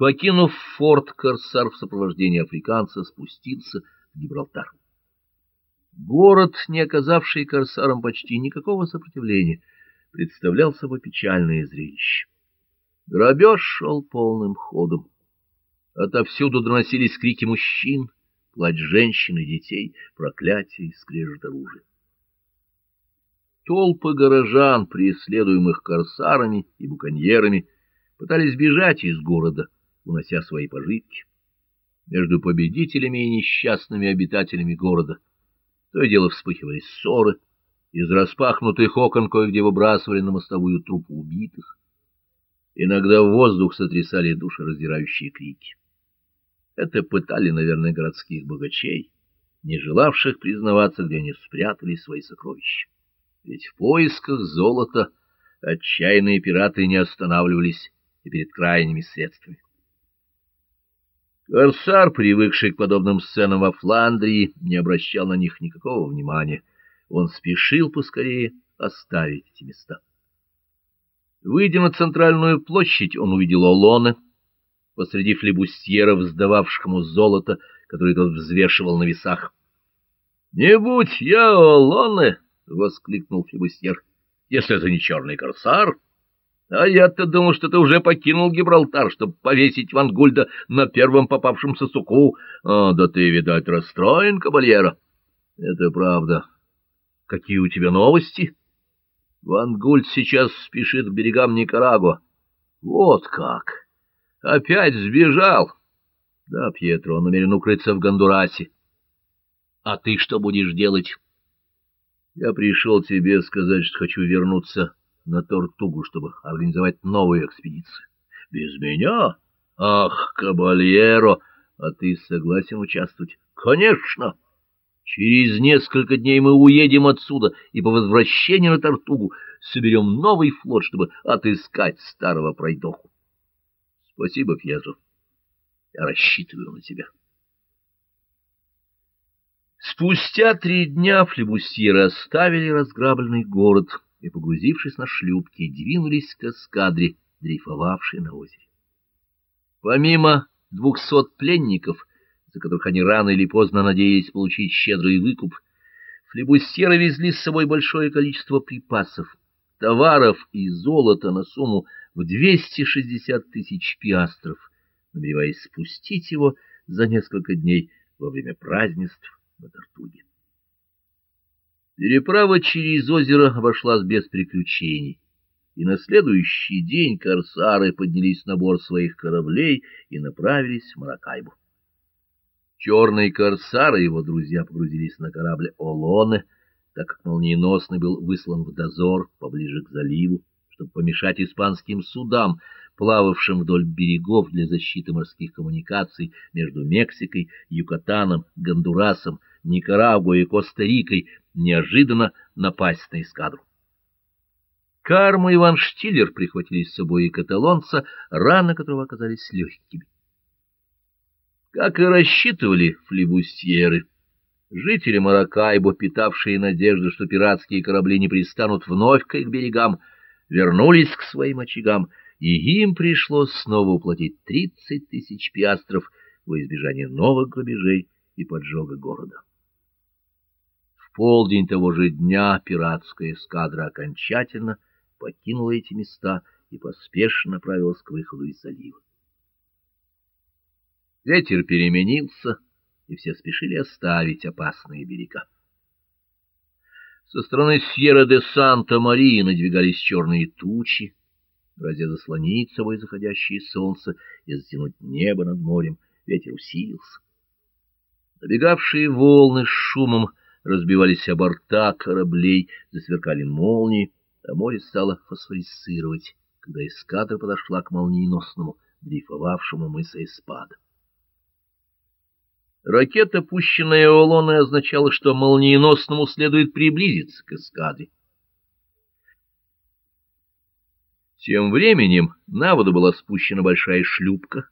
Покинув форт, корсар в сопровождении африканца спустился в Гибралтар. Город, не оказавший корсарам почти никакого сопротивления, представлял собой печальное зрелище. Грабеж шел полным ходом. Отовсюду доносились крики мужчин, плач женщин и детей, проклятия и скрежет оружия. Толпы горожан, преследуемых корсарами и буконьерами, пытались бежать из города, унося свои пожитки. Между победителями и несчастными обитателями города то и дело вспыхивали ссоры, из распахнутых окон кое-где выбрасывали на мостовую трупы убитых. Иногда в воздух сотрясали душераздирающие крики. Это пытали, наверное, городских богачей, не желавших признаваться, где они спрятали свои сокровища. Ведь в поисках золота отчаянные пираты не останавливались и перед крайними средствами. Корсар, привыкший к подобным сценам во Фландрии, не обращал на них никакого внимания. Он спешил поскорее оставить эти места. Выйдя на центральную площадь, он увидел Олоне, посреди флебустьеров, сдававших золото, которое тот взвешивал на весах. — Не будь я Олоне! — воскликнул флебустьер. — Если это не черный корсар... А я-то думал, что ты уже покинул Гибралтар, чтобы повесить Ван Гульда на первом попавшемся суку. А, да ты, видать, расстроен, кабальера. Это правда. Какие у тебя новости? Ван Гульд сейчас спешит к берегам Никарагуа. Вот как! Опять сбежал. Да, Пьетро, он намерен укрыться в Гондурасе. А ты что будешь делать? Я пришел тебе сказать, что хочу вернуться на Тортугу, чтобы организовать новую экспедицию. Без меня? Ах, кабальеро! А ты согласен участвовать? Конечно! Через несколько дней мы уедем отсюда и по возвращении на Тортугу соберем новый флот, чтобы отыскать старого пройдоху. Спасибо, Пьезо. Я рассчитываю на тебя. Спустя три дня флебусьеры оставили разграбленный город — и, погрузившись на шлюпки, двинулись к эскадре, дрейфовавшей на озере. Помимо двухсот пленников, за которых они рано или поздно надеялись получить щедрый выкуп, флебустеры везли с собой большое количество припасов, товаров и золота на сумму в 260 тысяч пиастров, намереваясь спустить его за несколько дней во время празднеств на Тартуге. Переправа через озеро обошлась без приключений, и на следующий день корсары поднялись на борт своих кораблей и направились в Маракайбу. Черный корсар и его друзья погрузились на корабль Олоне, так как молниеносный был выслан в дозор поближе к заливу, чтобы помешать испанским судам, плававшим вдоль берегов для защиты морских коммуникаций между Мексикой, Юкатаном, Гондурасом, Никарагуа и Коста-Рикой, неожиданно напасть на эскадру. Карма и Ван Штиллер прихватили с собой и каталонца, раны которого оказались легкими. Как и рассчитывали флибустьеры, жители Маракайбо, питавшие надежду, что пиратские корабли не пристанут вновь к их берегам, вернулись к своим очагам, и им пришлось снова уплатить тридцать тысяч пиастров во избежание новых грабежей и поджога города полдень того же дня пиратская эскадра окончательно покинула эти места и поспешно направилась к выходу из залива. Ветер переменился, и все спешили оставить опасные берега. Со стороны Сьерра-де-Санта-Марии надвигались черные тучи, грозя заслонить собой заходящее солнце и затянуть небо над морем. Ветер усилился. Набегавшие волны с шумом разбивались о борта кораблей, засверкали молнии, а море стало фосфорисцировать, когда эскадра подошла к молниеносному, дрейфовавшему мыса Эспада. Ракета, пущенная Олоной, означала, что молниеносному следует приблизиться к эскадре. Тем временем на воду была спущена большая шлюпка,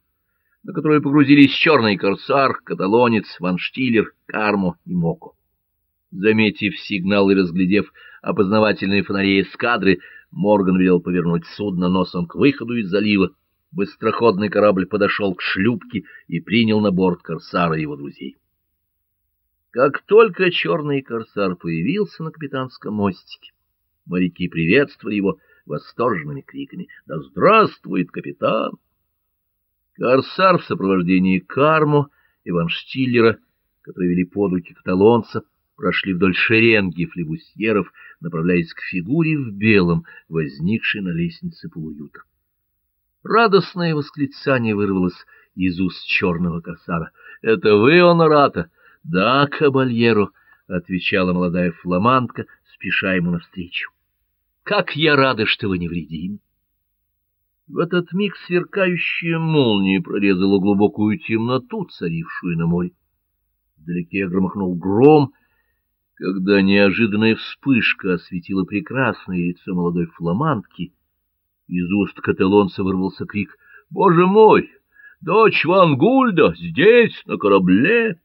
на которую погрузились черный корсар, каталонец, ванштиллер, кармо и моко. Заметив сигнал и разглядев опознавательные фонари эскадры, Морган велел повернуть судно носом к выходу из залива быстроходный корабль подошел к шлюпке и принял на борт корсара и его друзей. Как только черный корсар появился на капитанском мостике, моряки приветствовали его восторженными криками «Да здравствует капитан!». Корсар в сопровождении Кармо и Ван Штиллера, которые вели под руки каталонца, прошли вдоль шеренги флебусьеров, направляясь к фигуре в белом, возникшей на лестнице полуюта. Радостное восклицание вырвалось из уст черного корсара. — Это вы, Онората? — Да, кабальеро, — отвечала молодая фламандка, спеша ему навстречу. — Как я рада, что вы невредим! В этот миг сверкающая молния прорезала глубокую темноту, царившую на море. Вдалеке громыхнул гром, когда неожиданная вспышка осветила прекрасное лицо молодой фламандки, из уст каталонца вырвался крик «Боже мой! Дочь Ван Гульда! Здесь, на корабле!»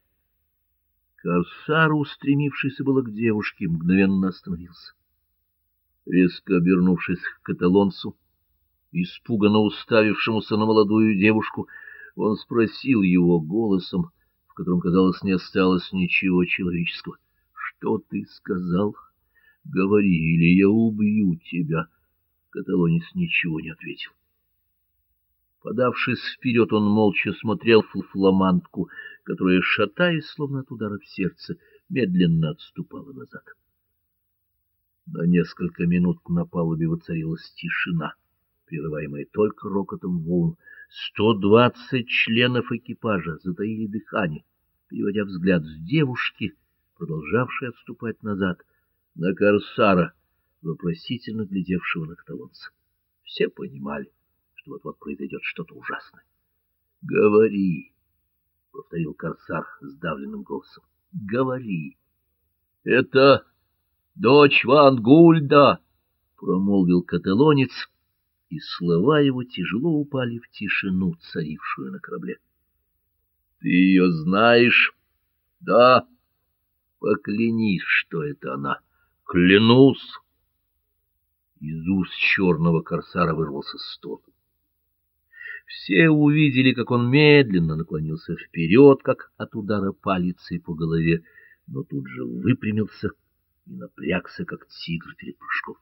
Корсар, устремившийся было к девушке, мгновенно остановился. Резко обернувшись к каталонцу, испуганно уставившемуся на молодую девушку, он спросил его голосом, в котором, казалось, не осталось ничего человеческого. Что ты сказал? Говори, или я убью тебя. Каталонец ничего не ответил. Подавшись вперед, он молча смотрел в фламандку, которая, шатаясь, словно от удара в сердце, медленно отступала назад. На несколько минут на палубе воцарилась тишина, прерываемая только рокотом волн. Сто двадцать членов экипажа затаили дыхание, переводя взгляд с девушки продолжавший отступать назад, на корсара, вопросительно глядевшего на каталонца. Все понимали, что вот-вот произойдет что-то ужасное. — Говори, — повторил корсар сдавленным голосом, — говори. — Это дочь Ван Гульда, — промолвил каталонец, и слова его тяжело упали в тишину, царившую на корабле. — Ты ее знаешь? — Да. — Поклянись, что это она. Клянусь! Из уст черного корсара вырвался стон. Все увидели, как он медленно наклонился вперед, как от удара палицей по голове, но тут же выпрямился и напрягся, как тигр перед прыжком.